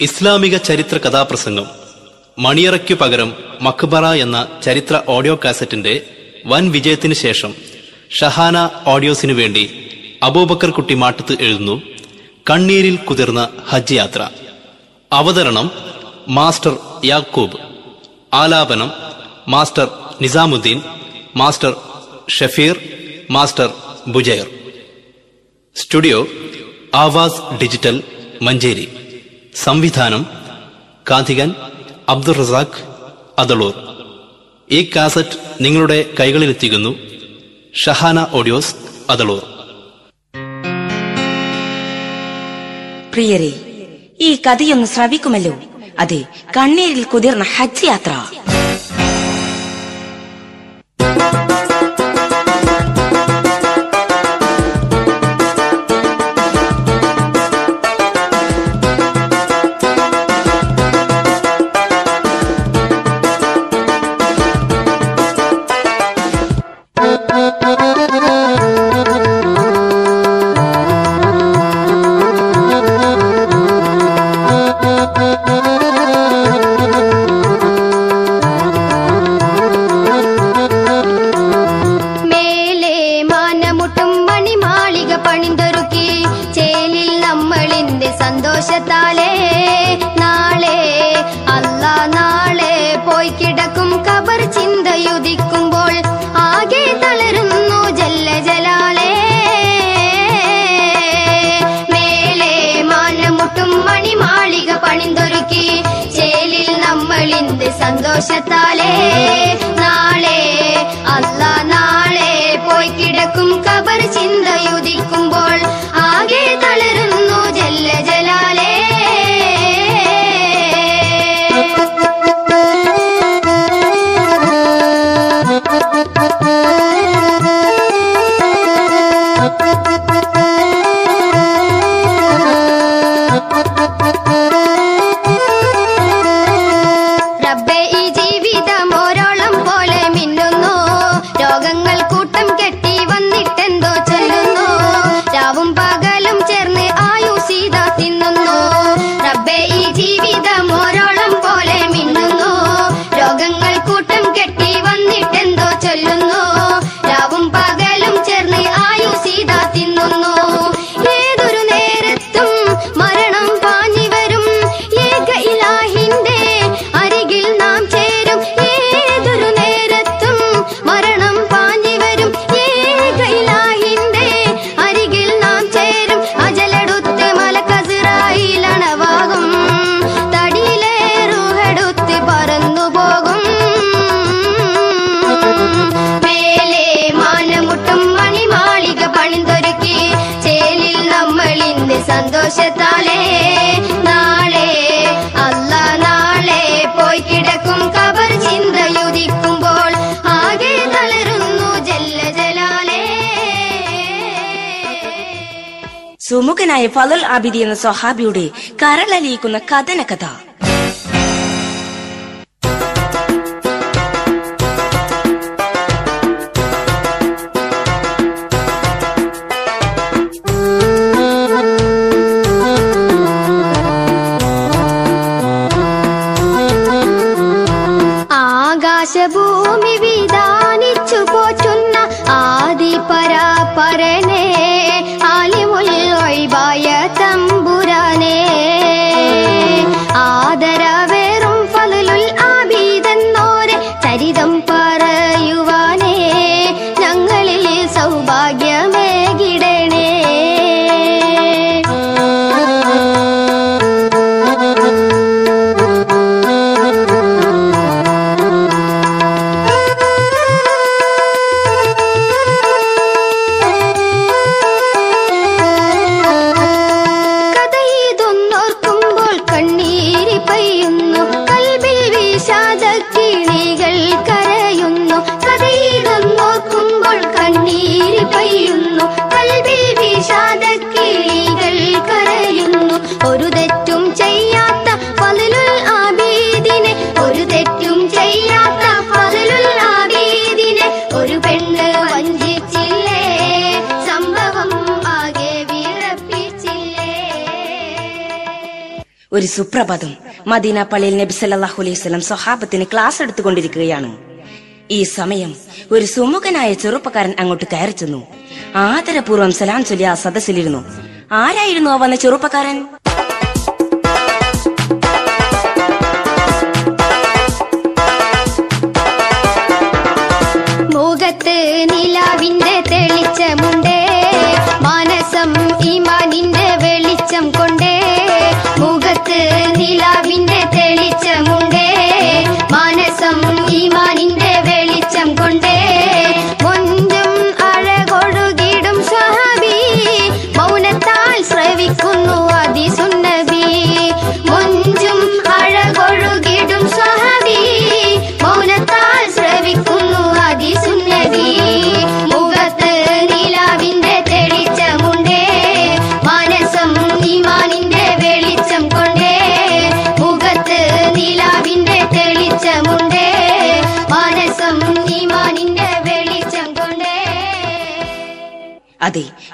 ഇസ്ലാമിക ചരിത്ര കഥാപ്രസംഗം മണിയറയ്ക്കു പകരം മക്ബറ എന്ന ചരിത്ര ഓഡിയോ കാസറ്റിന്റെ വൻ വിജയത്തിനു ശേഷം ഷഹാന ഓഡിയോസിനു വേണ്ടി അബൂബക്കർ കുട്ടി മാട്ടത്ത് എഴുതുന്നു കണ്ണീരിൽ കുതിർന്ന ഹജ്ജ് യാത്ര. അവതരണം മാസ്റ്റർ യാക്കൂബ്. ആലാപനം master Nizamuddin master Shafeer master Bujair. Studio Awaz digital Manjeri. സംവിധാനം കാന്തികൻ അബ്ദുൾ റസാഖ് അതളൂർ ഈ കാസറ്റ് നിങ്ങളുടെ കൈകളിലെത്തിക്കുന്നു. ഷഹാന ഓഡിയോസ് അതളൂർ പ്രിയരെ ഈ കഥയൊന്ന് ശ്രവിക്കുമല്ലോ. അതെ കണ്ണീരിൽ കുതിർന്ന ഹജ്ജ് യാത്ര. സന്തോഷത്താലേ. നാളെ അല്ല നാളെ പോയി കിടക്കും കബർ ചിന്തയുദിക്കുമ്പോൾ സുമുഖനായ ഫലൽ ആബിദി എന്ന സ്വഹാബിയുടെ കരളലിയിക്കുന്ന കഥന കഥ. ഒരു സുപ്രഭാതം. മദീന പള്ളിയിൽ നബി സല്ലല്ലാഹു അലൈഹി വസല്ലം സ്വഹാബത്തിന് ക്ലാസ് എടുത്തുകൊണ്ടിരിക്കുകയാണ്. ഈ സമയം ഒരു സുമുഖനായ ചെറുപ്പക്കാരൻ അങ്ങോട്ട് കയറി ചെന്നു. ആദരപൂർവം സലാം ചൊല്ലി ആ സദസ്സിലിരുന്നു. ആരായിരുന്നു ആ വന്ന ചെറുപ്പക്കാരൻ? മുഖത്ത് നിലാവിന്റെ തെളിച്ചമുണ്ട്. മാനസം ഇമാനിന്റെ വെളിച്ചം കൊണ്ടേ മുഖത്ത്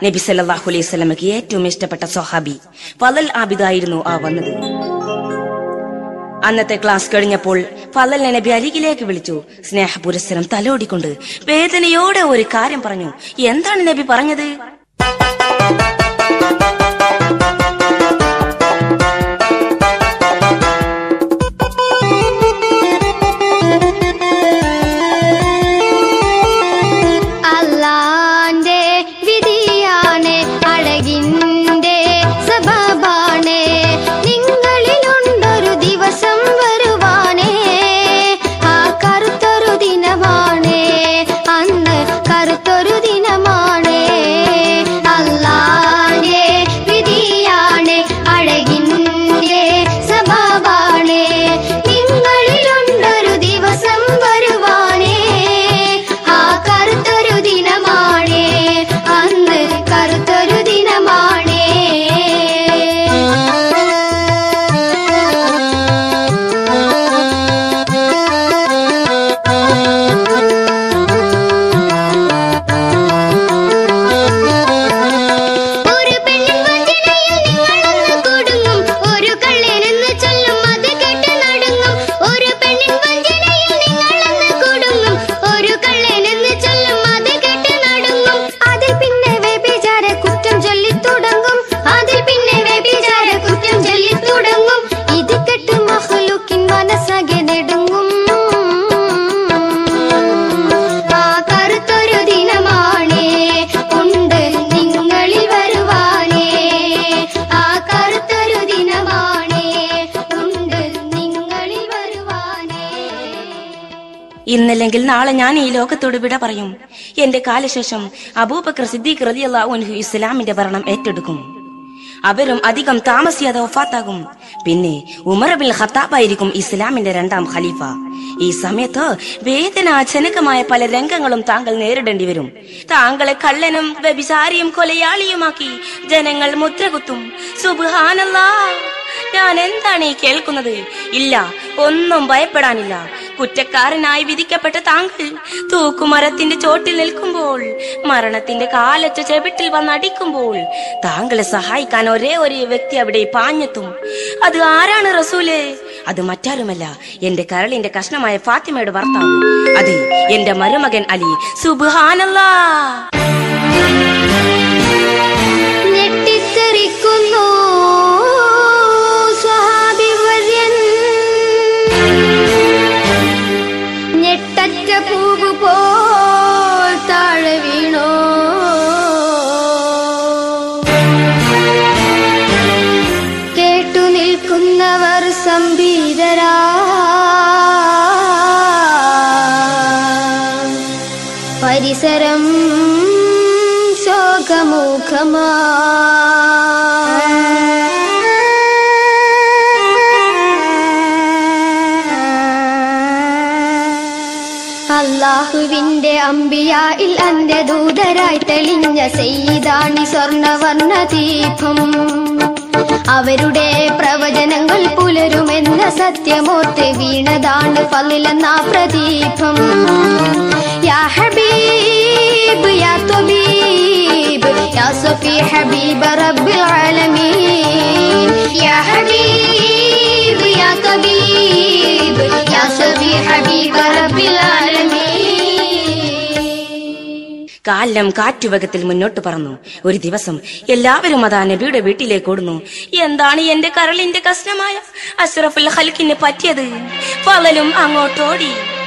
നബി സല്ലല്ലാഹു അലൈഹി വസല്ലമക്ക് ഏറ്റവും ഇഷ്ടപ്പെട്ട സ്വഹാബി ഫലൽ ആബിദായിരുന്നു ആ വന്നത്. അന്നത്തെ ക്ലാസ് കഴിഞ്ഞപ്പോൾ ഫലൽ നബി അരികിലേക്ക് വിളിച്ചു. സ്നേഹപുരസ്സരം തലോടിക്കൊണ്ട് വേദനയോടെ ഒരു കാര്യം പറഞ്ഞു. എന്താണ് നബി പറഞ്ഞത്? നാളെ ഞാൻ ഈ ലോകത്തോട് വിട പറയും. എന്റെ കാലശേഷം അബൂബക്കർ സിദ്ദീഖ് റളിയല്ലാഹു അൻഹു ഇസ്ലാമിന്റെ ഭരണം ഏറ്റെടുക്കും. അവരും അധികം താമസിയാതെ ഒഫാത്താകും പിന്നെ ഉമർ ബിൻ ഖത്താബായിരിക്കും ഇസ്ലാമിന്റെ രണ്ടാം ഖലീഫ. ഈ സമയത്ത് വേദനാജനകമായ പല രംഗങ്ങളും താങ്കൾ നേരിടേണ്ടി വരും. താങ്കളെ കള്ളനും വ്യഭിചാരിയും കൊലയാളിയുമാക്കി ജനങ്ങൾ മുദ്രകുത്തും. സുബാനല്ലാ ഞാൻ എന്താണ് ഈ കേൾക്കുന്നത്? ഇല്ല ഒന്നും ഭയപ്പെടാനില്ല. കുറ്റക്കാരനായി വിധിക്കപ്പെട്ട താങ്കൾ തൂക്കുമരത്തിന്റെ ചോട്ടിൽ നിൽക്കുമ്പോൾ മരണത്തിന്റെ കാലച്ച ചെവിട്ടിൽ വന്നടിക്കുമ്പോൾ താങ്കളെ സഹായിക്കാൻ ഒരേ ഒരു വ്യക്തി അവിടെ പാഞ്ഞെത്തും. അത് ആരാണ് റസൂൽ? അത് മറ്റാരുമല്ല എന്റെ കരളിന്റെ കഷ്ണമായ ഫാത്തിമയുടെ ഭർത്താവ്. അതെ എന്റെ മരുമകൻ അലി. ഞെട്ടിത്തെറിക്കുന്നു. അമ്പിയായിൽ അന്റെ ദൂതരായി തെളിഞ്ഞ സെയ്താണി സ്വർണവർണ ദീപം അവരുടെ പ്രവചനങ്ങൾ പുലരുമെന്ന സത്യമോർത്ത് വീണതാണ് പതിലെന്ന പ്രദീപം. യാ ഹബീബ് യാ തുബീബ് യാ സഫീ ഹബീബ റബ്ബിൽ ആലമീൻ. യാ ഹബീബ് യാ തുബീബ് യാ സഫീ ഹബീബ റബ്ബിൽ ആലമീൻ. കാലം കാറ്റുവേഗത്തിൽ മുന്നോട്ട് പറന്നു. ഒരു ദിവസം എല്ലാവരും അതാ നബിയുടെ വീട്ടിലേക്ക് ഓടുന്നു. എന്താണ് എന്റെ കരളിന്റെ കഷ്ണമായ? അഷ്റഫുൽ ഹൽക്കിന് പറ്റിയത്? പകലും അങ്ങോട്ടോടി.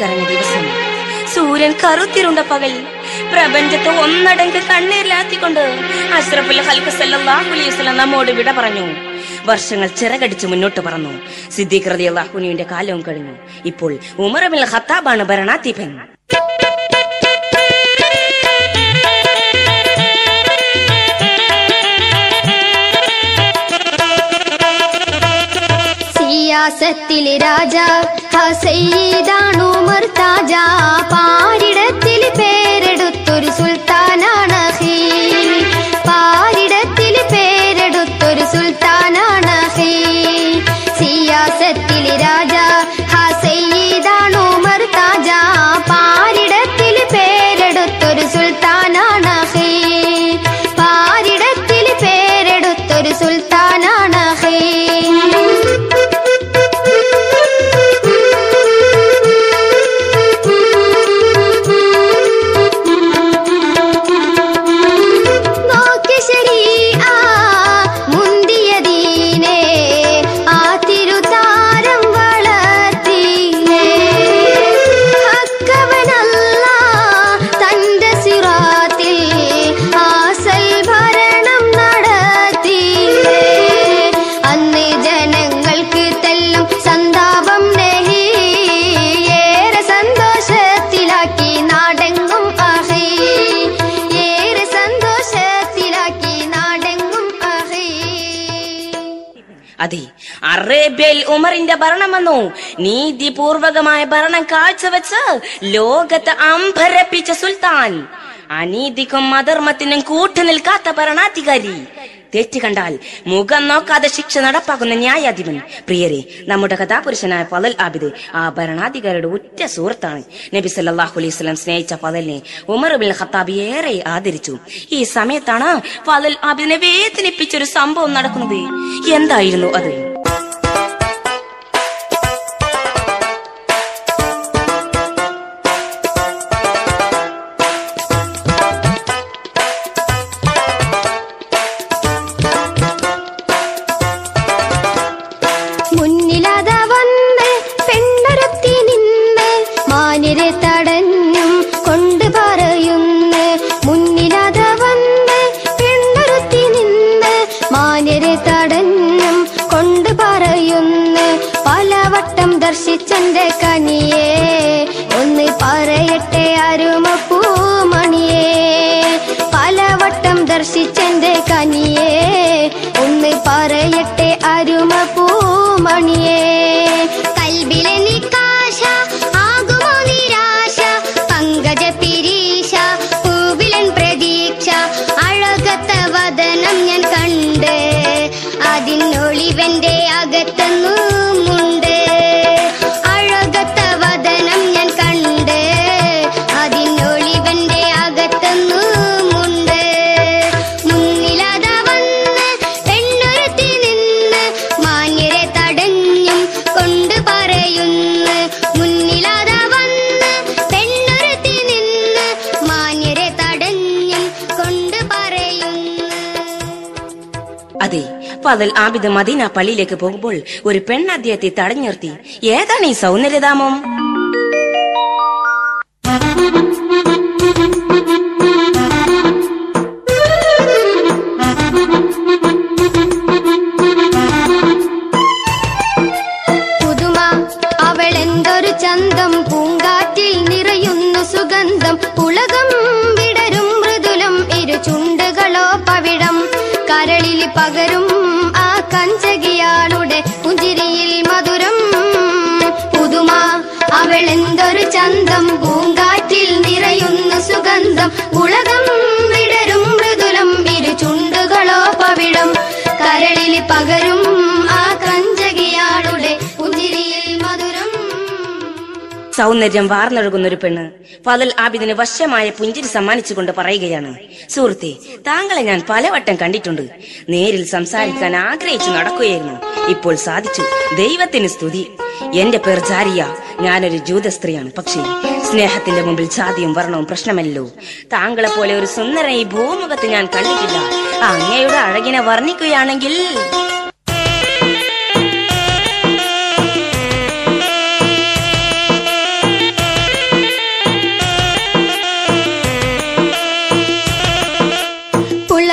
പൊട്ടിക്കറഞ്ഞ ദിവസം സൂര്യൻ കറുത്തിരുണ്ട പകൽ പ്രപഞ്ചത്തെ ഒന്നടങ്ക് കണ്ണീരിലാത്തിക്കൊണ്ട് അഷ്റഫുൽ ഹൽക്ക് അലൈഹി നമ്മോട് വിട പറഞ്ഞു. വർഷങ്ങൾ ചിറകടിച്ച് മുന്നോട്ട് പറന്നു. സിദ്ദീഖ് അൻഹുവിന്റെ കാലവും കഴിഞ്ഞു. ഇപ്പോൾ ഉമർ ഹത്താബാണ് ഖത്താബാണ് ഭരണാധിപൻ. राजा मर्ताज पा അറേബ്യയിൽ ഉമറിന്റെ ഭരണം വന്നു. നീതിപൂർവകമായ ഭരണം കാഴ്ചവെച്ച് ലോകത്ത് അമ്പരപ്പിച്ച സുൽത്താൻ. അനീതിക്കും അധർമ്മത്തിനും കൂട്ടു നിൽക്കാത്ത ഭരണാധികാരി. തെറ്റ് കണ്ടാൽ മുഖം നോക്കാതെ ശിക്ഷ നടപ്പാക്കുന്ന ന്യായാധിപൻ. പ്രിയരെ നമ്മുടെ കഥാപുരുഷനായ പതൽ ആബിദ് ആ ഭരണാധികാരിയുടെ ഉറ്റ സുഹൃത്താണ്. നബി സല്ലാഹു അലൈഹി സ്വലം സ്നേഹിച്ച പതലിനെ ഉമർ ബിൻ ഖത്താബ് ഏറെ ആദരിച്ചു. ഈ സമയത്താണ് പതൽ ആബിദിനെ വേദനിപ്പിച്ചൊരു സംഭവം നടക്കുന്നത്. എന്തായിരുന്നു അത്? അതെ ആബിദ് മദീന പള്ളിയിലേക്ക് പോകുമ്പോൾ ഒരു പെൺ അദ്ദേഹത്തെ തടഞ്ഞു നിർത്തി ഏതാണ് ഈ സൗന്ദര്യധാമം? സൗന്ദര്യം വാർന്നൊഴുകുന്ന ഒരു പെണ്ണ് ഫതൽ ആബിദിന് വശമായ പുഞ്ചിരി സമ്മാനിച്ചുകൊണ്ട് പറയുകയാണ് സുഹൃത്തെ താങ്കളെ ഞാൻ പലവട്ടം കണ്ടിട്ടുണ്ട്. നേരിൽ സംസാരിക്കാൻ ആഗ്രഹിച്ചു നടക്കുകയായിരുന്നു. ഇപ്പോൾ സാധിച്ചു. ദൈവത്തിന് സ്തുതി. എന്റെ പേർ ജാരിയ. ഞാനൊരു ജൂത സ്ത്രീയാണ് പക്ഷേ സ്നേഹത്തിന്റെ മുമ്പിൽ ജാതിയും വർണവും പ്രശ്നമല്ലോ താങ്കളെ പോലെ ഒരു സുന്ദര ഈ ഭൂമുഖത്ത് ഞാൻ കണ്ടിട്ടില്ല. അങ്ങയുടെ അഴകിനെ വർണിക്കുകയാണെങ്കിൽ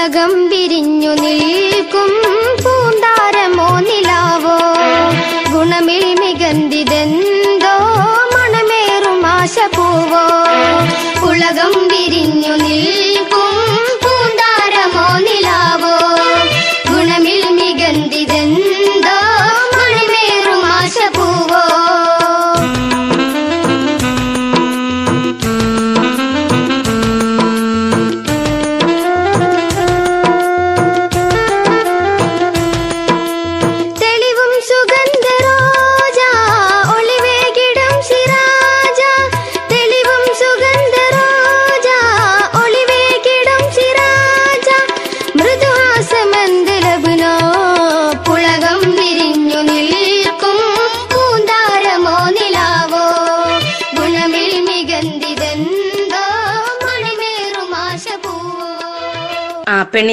പുളകം വിരിഞ്ഞു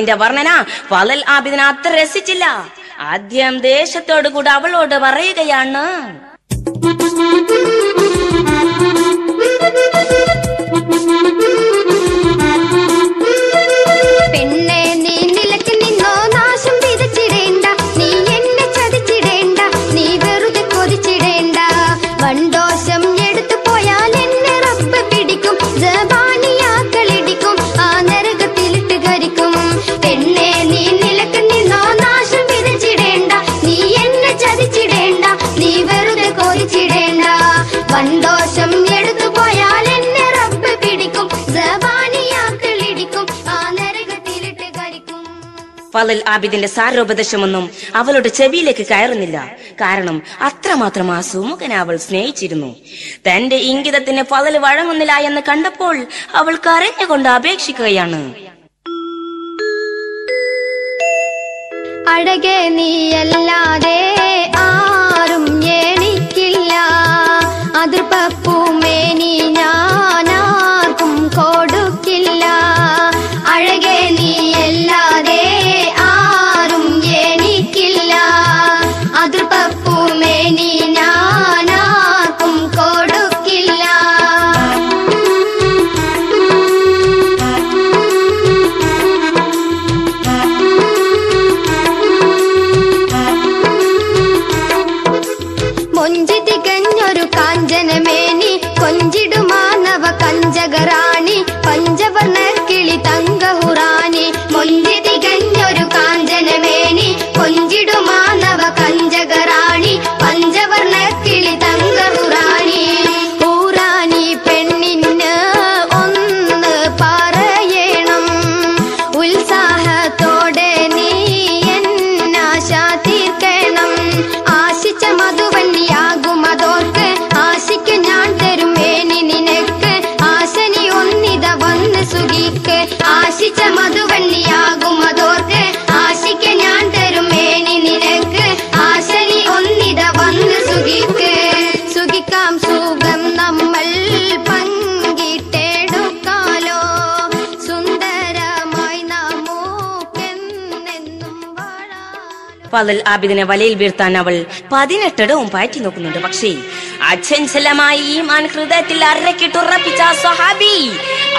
പെണ്ണിന്റെ വർണന ഫലൽ ആബിദിനെ അത്ര രസിച്ചില്ല. ആദ്യം ദേശത്തോടു കൂടെ അവളോട് പറയുകയാണ്. ഫലൽ ആബിദിന്റെ സാരോപദേശമൊന്നും അവളുടെ ചെവിയിലേക്ക് കയറുന്നില്ല. കാരണം അത്രമാത്രം ആ സുമുഖനെ അവൾ സ്നേഹിച്ചിരുന്നു. തന്റെ ഇംഗിതത്തിന് ഫലൽ വഴങ്ങുന്നില്ല എന്ന് കണ്ടപ്പോൾ അവൾ കരഞ്ഞുകൊണ്ട് അപേക്ഷിക്കുകയാണ്. അഴകെ ആരും എനിക്കില്ല. അതിർപ്പൂമേനി ഞാനാർക്കും പതൽ ആബിദിനെ വലയിൽ വീഴ്ത്താൻ അവൾ പതിനെട്ടിടവും പാറ്റി നോക്കുന്നുണ്ട്. പക്ഷേ അച്ഛൻചലമായി ഈമാൻ ഹൃദയത്തിൽ അരക്കിട്ടുറപ്പിച്ച സഹാബി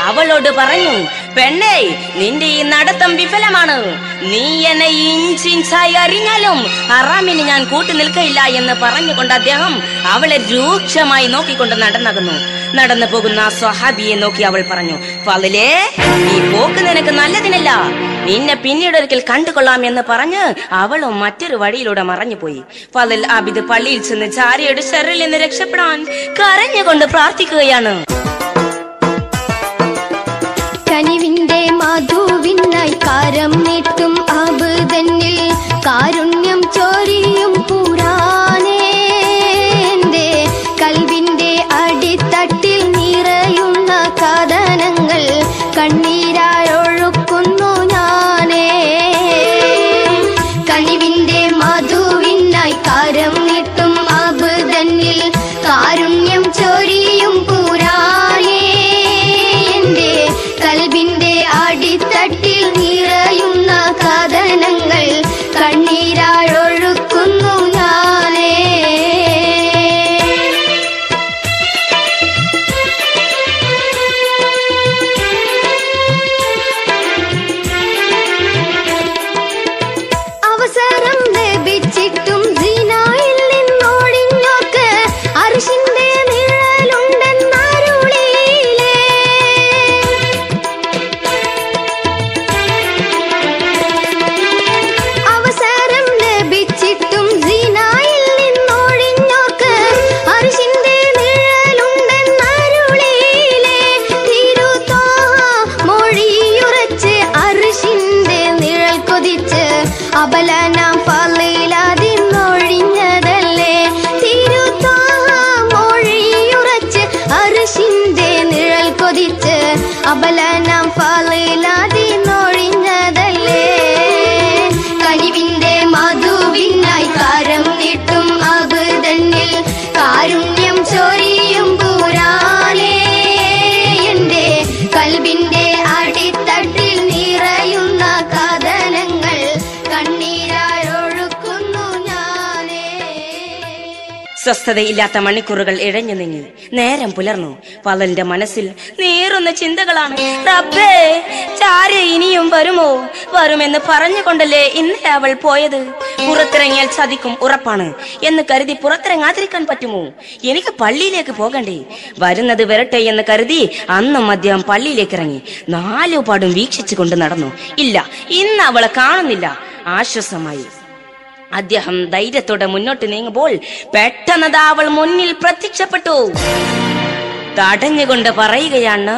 അവളോട് പറഞ്ഞു പെണ്ണേ നിന്റെ ഈ നടത്തം വിഫലമാണ്. നീ എന്നെ ഇഞ്ചിഞ്ചായി അറിഞ്ഞാലും അറാമിന് ഞാൻ കൂട്ടു നിൽക്കയില്ല എന്ന് പറഞ്ഞുകൊണ്ട് അദ്ദേഹം അവളെ രൂക്ഷമായി നോക്കിക്കൊണ്ട് നടന്നകുന്നു. നടന്നു പോകുന്ന സ്വഹാബിയെ നോക്കി അവൾ പറഞ്ഞു ഫലിലേ ഈ പോക്ക് നിനക്ക് നല്ലതിനല്ല. നിന്നെ പിന്നീട് ഒരിക്കൽ കണ്ടുകൊള്ളാം എന്ന് പറഞ്ഞ് അവളും മറ്റൊരു വഴിയിലൂടെ മറഞ്ഞുപോയി. ഫലിൽ അബിദ് പള്ളിയിൽ ചെന്ന് ചാരിയുടെ ഷെറിൽ നിന്ന് രക്ഷപ്പെടാൻ കരഞ്ഞുകൊണ്ട് പ്രാർത്ഥിക്കുകയാണ്. കനിവിന്റെ മധുവിനായി കാരം നീട്ടും അബുദനിൽ കാരുണ്യം அபலனா സ്വസ്ഥതയില്ലാത്ത മണിക്കൂറുകൾ ഇഴഞ്ഞു നീങ്ങി. നേരം പുലർന്നു. പലന്റെ മനസ്സിൽ നേറുന്ന ചിന്തകളാണ്. റബ്ബേ ചാര ഇനിയും വരുമോ? വരുമെന്ന് പറഞ്ഞുകൊണ്ടല്ലേ ഇന്നലെ അവൾ പോയത്? പുറത്തിറങ്ങിയാൽ ചതിക്കും ഉറപ്പാണ്. എന്ന് കരുതി പുറത്തിറങ്ങാതിരിക്കാൻ പറ്റുമോ? എനിക്ക് പള്ളിയിലേക്ക് പോകണ്ടേ. വരുന്നത് വരട്ടെ എന്ന് കരുതി അന്നും അദ്ദേഹം പള്ളിയിലേക്ക് ഇറങ്ങി നാലുപാടും വീക്ഷിച്ചു കൊണ്ട് നടന്നു. ഇല്ല ഇന്ന് അവളെ കാണുന്നില്ല. ആശ്വാസമായി. അദ്ദേഹം ധൈര്യത്തോടെ മുന്നോട്ട് നീങ്ങുമ്പോൾ പെട്ടെന്നത് അവൾ മുന്നിൽ പ്രത്യക്ഷപ്പെട്ടു. തടഞ്ഞുകൊണ്ട് പറയുകയാണ്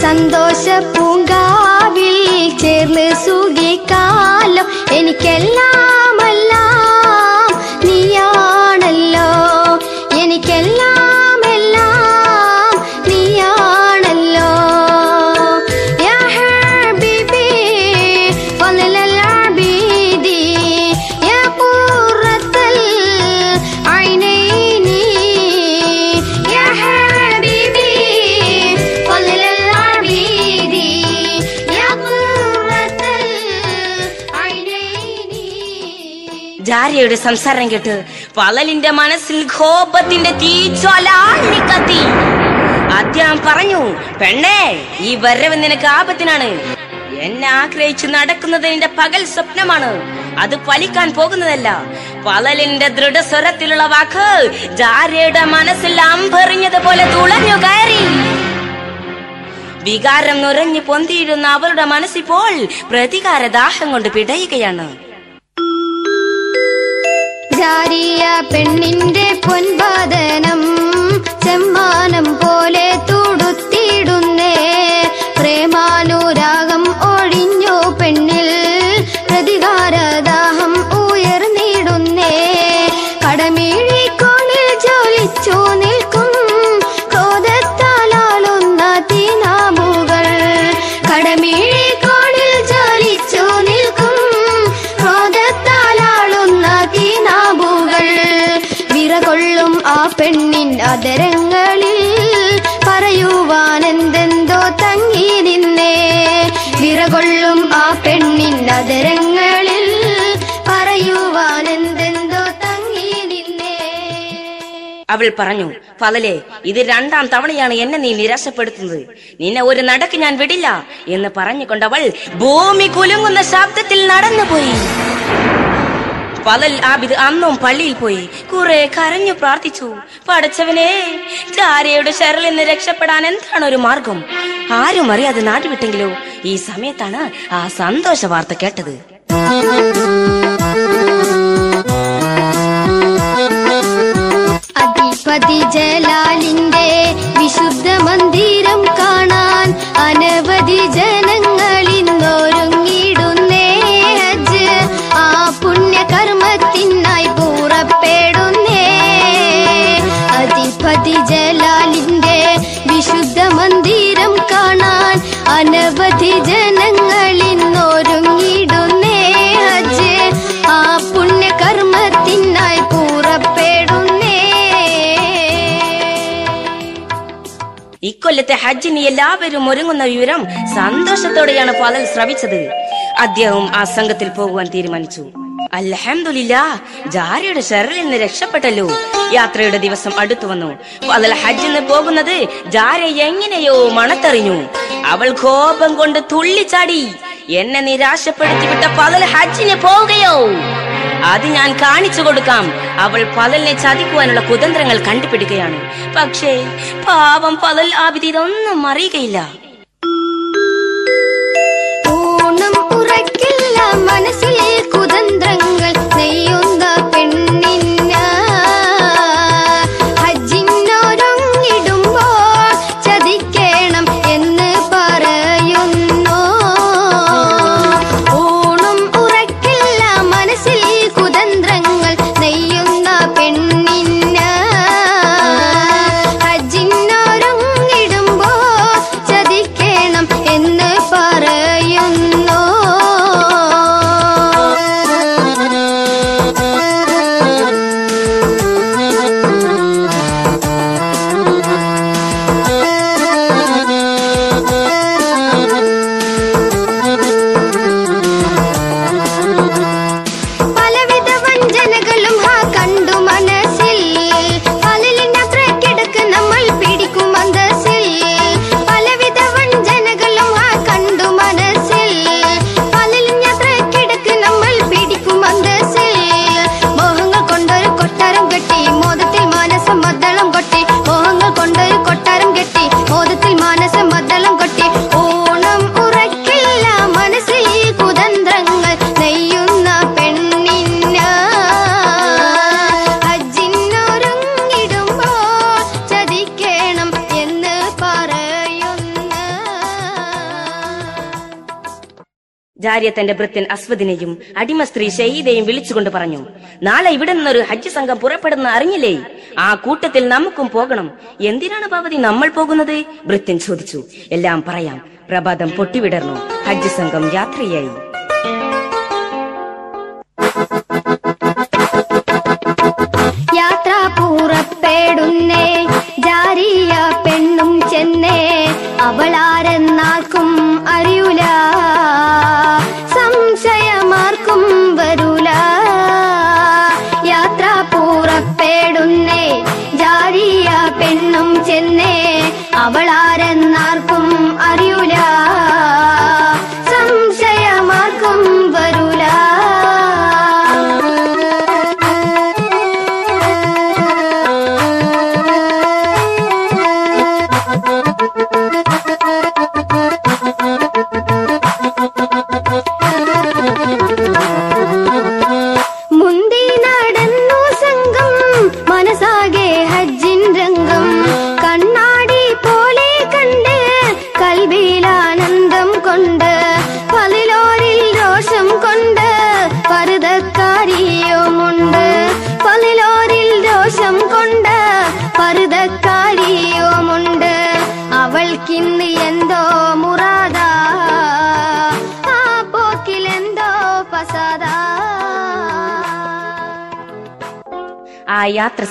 സന്തോഷ പൂങ്കാവിൽ ചേർന്ന് സുഖിക്കാലോ എനിക്കെല്ലാമെല്ലാം. ജാരിയുടെ സംസാരം കേട്ട് പളലിന്റെ മനസ്സിൽ കോപത്തിന്റെ തീജ്വാല ആളിക്കത്തി അദ്ദേഹം പറഞ്ഞു പെണ്ണേ ഈ വരവ് നിനക്ക് ആപത്തിനാണ്. എന്നെ ആഗ്രഹിച്ചു നടക്കുന്നത് നിന്റെ പകൽ സ്വപ്നമാണ്. അത് പലിക്കാൻ പോകുന്നതല്ല. പലലിന്റെ ദൃഢസ്വരത്തിലുള്ള വാക്ക് ജാരയുടെ മനസ്സിൽ അമ്പെറിഞ്ഞതുപോലെ തുളഞ്ഞു കയറി. വികാരം നുരഞ്ഞു പൊന്തിയിരുന്ന അവരുടെ മനസ്സിപ്പോൾ പ്രതികാര ദാഹം കൊണ്ട് പിടയുകയാണ്. ജാരിയ പെണ്ണിന്റെ പൊൻപാദനം ചെമ്മാനം പോലെ തുടുത്തിടുന്നേ. പ്രേമാനുരാഗം അവൾ പറഞ്ഞു ഫലലെ ഇത് രണ്ടാം തവണയാണ് എന്നെ നീ നിരാശപ്പെടുത്തുന്നത്. നിന്നെ ഒരു നടക്ക് ഞാൻ വിടില്ല എന്ന് പറഞ്ഞുകൊണ്ടവൾ ഭൂമി കുലുങ്ങുന്ന ശബ്ദത്തിൽ നടന്നുപോയി. ഫലൽ ആബിദ് അന്നും പള്ളിയിൽ പോയി. കുറെ കരഞ്ഞു പ്രാർത്ഥിച്ചു. പടച്ചവനെ ജാരയുടെ ശരളിൽ നിന്ന് രക്ഷപ്പെടാൻ എന്താണ് ഒരു മാർഗം? ആരും അറിയാതെ നാട്ടുവിട്ടെങ്കിലോ ഈ സമയത്താണ് ആ സന്തോഷ വാർത്ത കേട്ടത്. അധിപതി ജലാലിന്റെ വിശുദ്ധ മന്ദിരം കാണാൻ അനവധി ജനങ്ങൾ ജലാലിന്റെ വിശുദ്ധ മന്ദിരം കാണാൻ അനവധി ജനങ്ങൾ ഇക്കൊല്ലത്തെ ഹജ്ജിന് എല്ലാവരും ഒരുങ്ങുന്ന വിവരം സന്തോഷത്തോടെയാണ് ഫലൽ ശ്രവിച്ചത് അദ്ദേഹം ആ സംഘത്തിൽ പോകുവാൻ തീരുമാനിച്ചു. അലഹമില്ല ജാരയുടെ ഷെറിൽ നിന്ന് രക്ഷപ്പെട്ടല്ലോ. യാത്രയുടെ ദിവസം അടുത്തു വന്നു. ഫലൽ ഹജ്ജിന് പോകുന്നത് ജാര എങ്ങനെയോ മണത്തറിഞ്ഞു. അവൾ കോപം കൊണ്ട് തുള്ളിച്ചാടി. എന്നെ നിരാശപ്പെടുത്തി വിട്ട ഫലൽ ഹജ്ജിന് പോവുകയോ? അത് ഞാൻ കാണിച്ചു കൊടുക്കാം. അവൾ പതലിനെ ചതിക്കുവാനുള്ള കുതന്ത്രങ്ങൾ കണ്ടുപിടിക്കുകയാണ്. പക്ഷേ പാവം പലൽ ആബിദ് ഇതൊന്നും അറിയുകയില്ല. ഓണം മനസ്സിൽ കുതന്ത്രങ്ങൾ ജാര്യ തന്റെ ഭൃത്യൻ അസ്വദിനെയും അടിമ സ്ത്രീ ഷഹീദയും വിളിച്ചുകൊണ്ട് പറഞ്ഞു നാളെ ഇവിടെ നിന്നൊരു ഹജ്ജ് സംഘം പുറപ്പെടുന്ന അറിഞ്ഞില്ലേ? ആ കൂട്ടത്തിൽ നമുക്കും പോകണം. എന്തിനാണ് ഭവതി നമ്മൾ പോകുന്നത്? ഭൃത്യൻ ചോദിച്ചു. എല്ലാം പറയാം. പ്രഭാതം പൊട്ടിവിടർന്നു. ഹജ്ജ് സംഘം യാത്രയായി.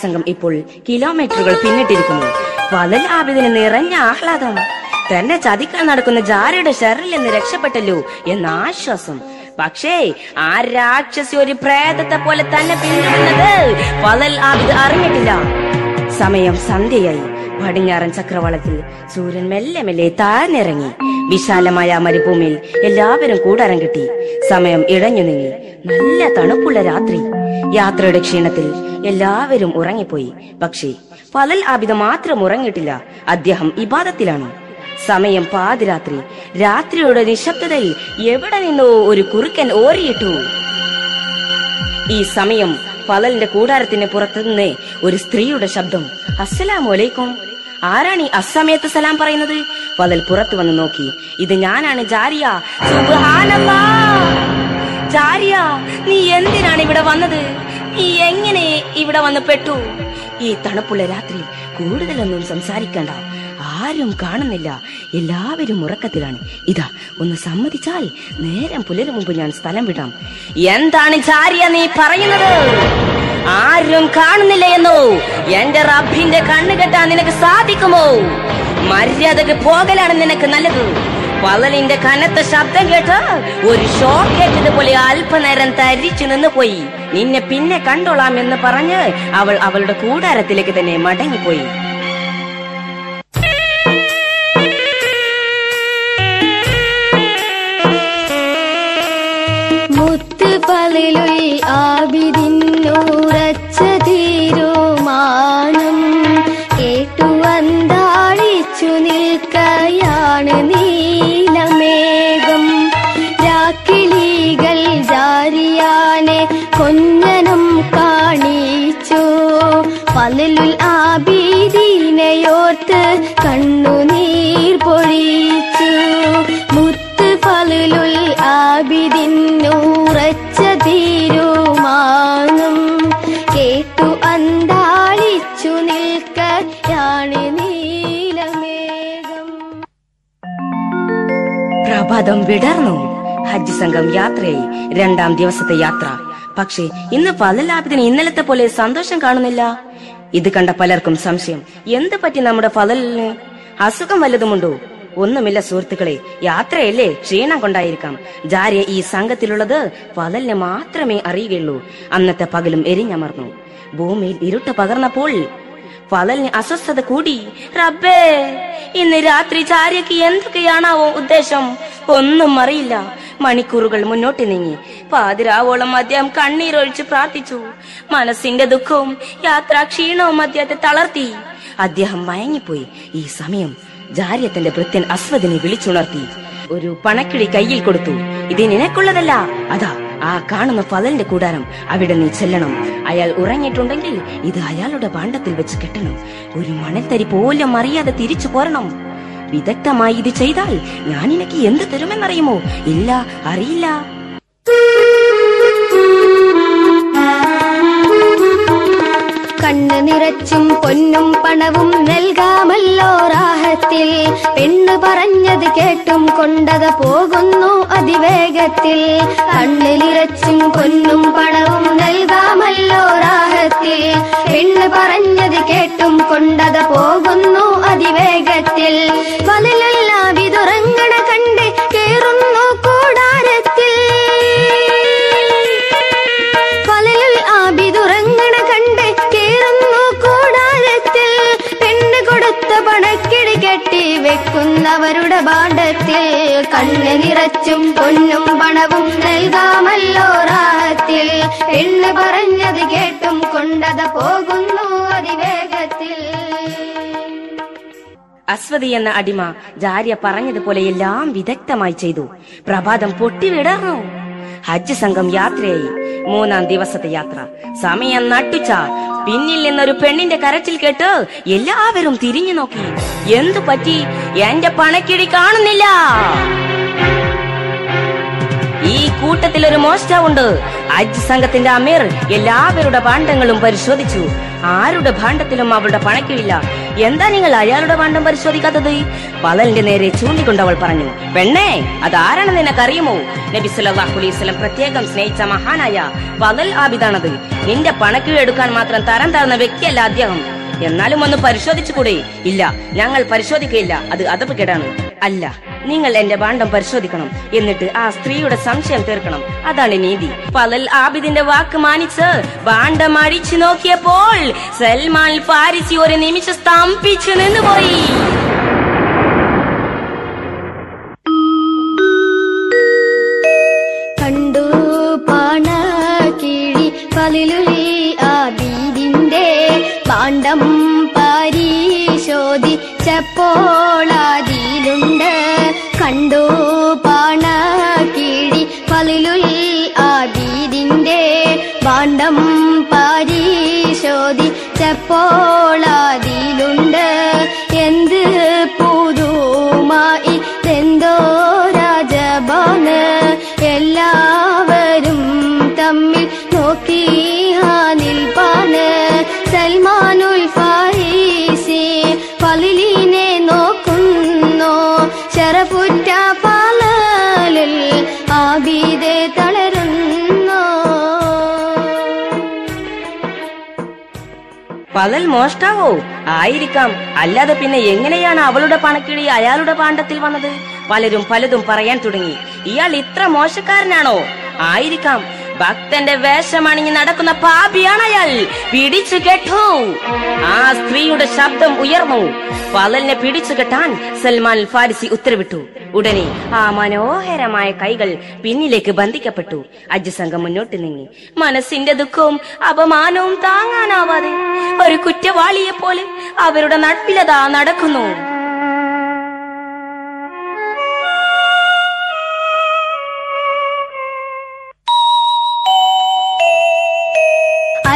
സംഘം ഇപ്പോൾ കിലോമീറ്ററുകൾ പിന്നിട്ടിരിക്കുന്നു. വലൽ ആബിദിന് നിറഞ്ഞ ആഹ്ലാദം. തന്നെ ചതിക്കാൻ നടക്കുന്ന ജാരയുടെ ഷെറിൽ നിന്ന് രക്ഷപ്പെട്ടല്ലോ എന്ന ആശ്വാസം. പക്ഷേ ആ രാക്ഷസി ഒരു പ്രേതത്തെ പോലെ തന്നെ പിന്തുടരുന്നത് വലൽ ആബിദ് അറിഞ്ഞിട്ടില്ല. സമയം സന്ധ്യയായി. പടിഞ്ഞാറൻ ചക്രവാളത്തിൽ സൂര്യൻ മെല്ലെ മെല്ലെ താഴ്ന്നിറങ്ങി. വിശാലമായ മരുഭൂമിയിൽ എല്ലാവരും കൂടാരം കിട്ടി സമയം ഇഴഞ്ഞു നീങ്ങി. നല്ല തണുപ്പുള്ള രാത്രി. യാത്രയുടെ ക്ഷീണത്തിൽ എല്ലാവരും ഉറങ്ങിപ്പോയി. പക്ഷേ ഫലൽ ആബിദ മാത്രം ഉറങ്ങിയിട്ടില്ല. അദ്ദേഹം ഇബാദത്തിലാണ്. സമയം പാതിരാത്രി. രാത്രിയുടെ നിശബ്ദതയിൽ എവിടെ നിന്നോ ഒരു കുറുക്കൻ ഓരിയിട്ടു. ഈ സമയം ഫലലിന്റെ കൂടാരത്തിന് പുറത്തുനിന്ന് ഒരു സ്ത്രീയുടെ ശബ്ദം. അസ്സലാമു അലൈക്കും ആരാണ് ഈ അസമയത്ത് സലാം പറയുന്നത്? ഫലൽ പുറത്തു വന്ന് നോക്കി. ഇത് ഞാനാണ് ജാരിയ. സുബ്ഹാനല്ലാ! ജാരിയ നീ എന്തിനാണ് ഇവിടെ വന്നത്? നീ എങ്ങനെ ഇവിടെ വന്ന് പെട്ടു? ഈ തണുപ്പുള്ള രാത്രി കൂടുതലൊന്നും സംസാരിക്കണ്ട. ആരും കാണുന്നില്ല. എല്ലാവരും ഉറക്കത്തിലാണ്. ഇതാ ഒന്ന് സമ്മതിച്ചാൽ നേരം പുലരു മുമ്പ് ഞാൻ സ്ഥലം വിടാം. എന്താണ് ചാരിയ നീ പറയുന്നത്? ആരും കാണുന്നില്ല എന്നോ എന്റെ റബ്ബിന്റെ കണ്ണുകെട്ടാൻ നിനക്ക് സാധിക്കുമോ? മര്യാദയ്ക്ക് പോകലാണ് നിനക്ക് നല്ലത്. പലലിന്റെ കനത്ത ശബ്ദം കേട്ട് ഒരു ഷോക്ക് ഏറ്റതുപോലെ അല്പനേരം തരിച്ചു നിന്ന് പോയി. നിന്നെ പിന്നെ കണ്ടോളാം എന്ന് പറഞ്ഞ് അവൾ അവളുടെ കൂടാരത്തിലേക്ക് തന്നെ മടങ്ങിപ്പോയി. മുത്ത് പലലുൽ ആബീദീനയോർത്ത് കണ്ണുനീർ പൊഴിച്ചു. മുത്ത് ഫലുൽ നൂറച്ച തീരുമാനം കേട്ടു അന്താളിച്ചു നിൽക്കയാണ് നീലമേഘം. പ്രഭാതം വിടർന്നു. ഹജ്ജ് സംഘം യാത്രയായി. രണ്ടാം ദിവസത്തെ യാത്ര. പക്ഷേ ഇന്ന് ഫലലാഭത്തിന് ഇന്നലത്തെ പോലെ സന്തോഷം കാണുന്നില്ല. ഇത് കണ്ട പലർക്കും സംശയം. എന്ത് പറ്റി നമ്മുടെ ഫലലിന് അസുഖം വല്ലതുമുണ്ടോ ഒന്നുമില്ല സുഹൃത്തുക്കളെ യാത്രയല്ലേ ക്ഷീണം കൊണ്ടായിരിക്കാം. ജാര്യ ഈ സംഘത്തിലുള്ളത് ഫലലിനെ മാത്രമേ അറിയുകയുള്ളൂ. അന്നത്തെ പകലും എരിഞ്ഞമർന്നു. ഭൂമിയിൽ ഇരുട്ട് പകർന്നപ്പോൾ ഫലലിന് അസ്വസ്ഥത കൂടി. റബ്ബേ ഇന്ന് രാത്രി ചാര്യക്ക് എന്തൊക്കെയാണാവോ ഉദ്ദേശം? ഒന്നും അറിയില്ല. മണിക്കൂറുകൾ മുന്നോട്ട് നീങ്ങി. പാതിരാവോളം അദ്ദേഹം കണ്ണീരൊഴിച്ച് പ്രാർത്ഥിച്ചു. മനസ്സിന്റെ ദുഃഖവും യാത്രാ ക്ഷീണവും അദ്ദേഹത്തെ തളർത്തി. അദ്ദേഹം മയങ്ങിപ്പോയി. ഈ സമയം ജാര്യത്തിന്റെ ഭൃത്യൻ അസ്വദിനെ വിളിച്ചുണർത്തി. ഒരു പണക്കിഴി കയ്യിൽ കൊടുത്തു. ഇത് നിനക്കുള്ളതല്ല. അതാ ആ കാണുന്ന ഫലന്റെ കൂടാരം അവിടെ നീ ചെല്ലണം. അയാൾ ഉറങ്ങിയിട്ടുണ്ടെങ്കിൽ ഇത് അയാളുടെ പാണ്ഡത്തിൽ വെച്ച് കെട്ടണം. ഒരു മണൽത്തരി പോലും അറിയാതെ തിരിച്ചു പോരണം. വിദഗ്ധമായി ഇത് ചെയ്താൽ ഞാൻ നിനക്ക് എന്ത് തരുമെന്നറിയുമോ? ഇല്ല അറിയില്ല. കണ്ണ് നിറച്ചും പൊന്നും പണവും നൽകാമല്ലോ റാഹത്തിൽ. പെണ്ണ് പറഞ്ഞത് കേട്ടും കൊണ്ടത പോകുന്നു അതിവേഗത്തിൽ. കണ്ണ് നിറച്ചും പൊന്നും പണവും നൽകാമല്ലോ റാഹത്തിൽ. പെണ്ണ് പറഞ്ഞത് കേട്ടും കൊണ്ടത പോകുന്നു അതിവേഗത്തിൽ. വലലല്ല വെക്കുന്നവരുടെ ഭാണ്ഡത്തിൽ കണ്ണ് നിറച്ചും പൊന്നും പണവും നൽകാമല്ലോ റാഹത്തിൽ എന്ന് പറഞ്ഞത് കേട്ടും കൊണ്ടത പോകുന്നു അതിവേഗത്തിൽ. അസ്വതി എന്ന അടിമ ജാര്യ പറഞ്ഞതുപോലെ എല്ലാം വിദഗ്ധമായി ചെയ്തു. പ്രഭാതം പൊട്ടിവിടാറോ ഹജ്ജ് സംഘം യാത്രയായി. മൂന്നാം ദിവസത്തെ യാത്ര. സമയം നട്ടുച്ച. പിന്നിൽ നിന്നൊരു പെണ്ണിന്റെ കരച്ചിൽ കേട്ട് എല്ലാവരും തിരിഞ്ഞു നോക്കി. എന്തു പറ്റി? എന്റെ പണക്കിടി കാണുന്നില്ല. ഈ കൂട്ടത്തിൽ ഒരു മോഷ്ടാവുണ്ട്. അജ് സംഘത്തിന്റെ അമീർ എല്ലാവരുടെ ഭാണ്ഡങ്ങളും പരിശോധിച്ചു. ആരുടെ ഭാണ്ഡത്തിലും അവളുടെ പണക്കില്ല എന്താ നിങ്ങൾ അയാളുടെ ഭാണ്ഡം പരിശോധിക്കാത്തത്? പലലിന്റെ നേരെ ചൂണ്ടിക്കൊണ്ട് അവൾ പറഞ്ഞു പെണ്ണേ അതാരാണെന്ന് നിനക്കറിയുമോ? നബി സല്ലല്ലാഹു അലൈഹി വസല്ലം പ്രത്യേകം സ്നേഹിച്ച മഹാനായ പലൽ ആബിദാണത്. നിന്റെ പണക്കിഴ എടുക്കാൻ മാത്രം തരം താഴ്ന്ന വ്യക്തിയല്ല അദ്ദേഹം. എന്നാലും ഒന്ന് പരിശോധിച്ചുകൂടെ? ഇല്ല ഞങ്ങൾ പരിശോധിക്കയില്ല. അത് അതപ്പ് കേടാണ്. അല്ല നിങ്ങൾ എന്റെ ഭാണ്ഡം പരിശോധിക്കണം. എന്നിട്ട് ആ സ്ത്രീയുടെ സംശയം തീർക്കണം. അതാണ് നീതി. പലൽ ആബിദിന്റെ വാക്ക് മാനിച്ച് ഭാണ്ഡം അടിച്ചു നോക്കിയപ്പോൾ സൽമാൻ ഫാരിസി ഒരു നിമിഷം സ്തംഭിച്ചു നിന്നുപോയി. കണ്ടു പാണ പാണ്ഡം പരിശോധിച്ചപ്പോളതിലുണ്ട് Oh. പലൽ മോഷ്ടാവോ? ആയിരിക്കാം. അല്ലാതെ പിന്നെ എങ്ങനെയാണ് അവളുടെ പണക്കിഴി അയാളുടെ പാണ്ഡത്തിൽ വന്നത്? പലരും പലതും പറയാൻ തുടങ്ങി. ഇയാൾ ഇത്ര മോശക്കാരനാണോ? ആയിരിക്കാം. ഭക്തന്റെ വേഷമണിഞ്ഞ് നടക്കുന്ന പാപിയാണ് അയാൾ. പിടിച്ചു കെട്ടു. ആ സ്ത്രീയുടെ ശബ്ദം ഉയർന്നു. പകലിനെ പിടിച്ചു കെട്ടാൻ സൽമാൻ ഫാരിസി ഉത്തരവിട്ടു. ഉടനെ ആ മനോഹരമായ കൈകൾ പിന്നിലേക്ക് ബന്ധിക്കപ്പെട്ടു. അജ് സംഘം മുന്നോട്ട് നീങ്ങി. മനസ്സിന്റെ ദുഃഖവും അപമാനവും താങ്ങാനാവാതെ ഒരു കുറ്റവാളിയെ പോലെ അവരുടെ നട്പിലതാ നടക്കുന്നു.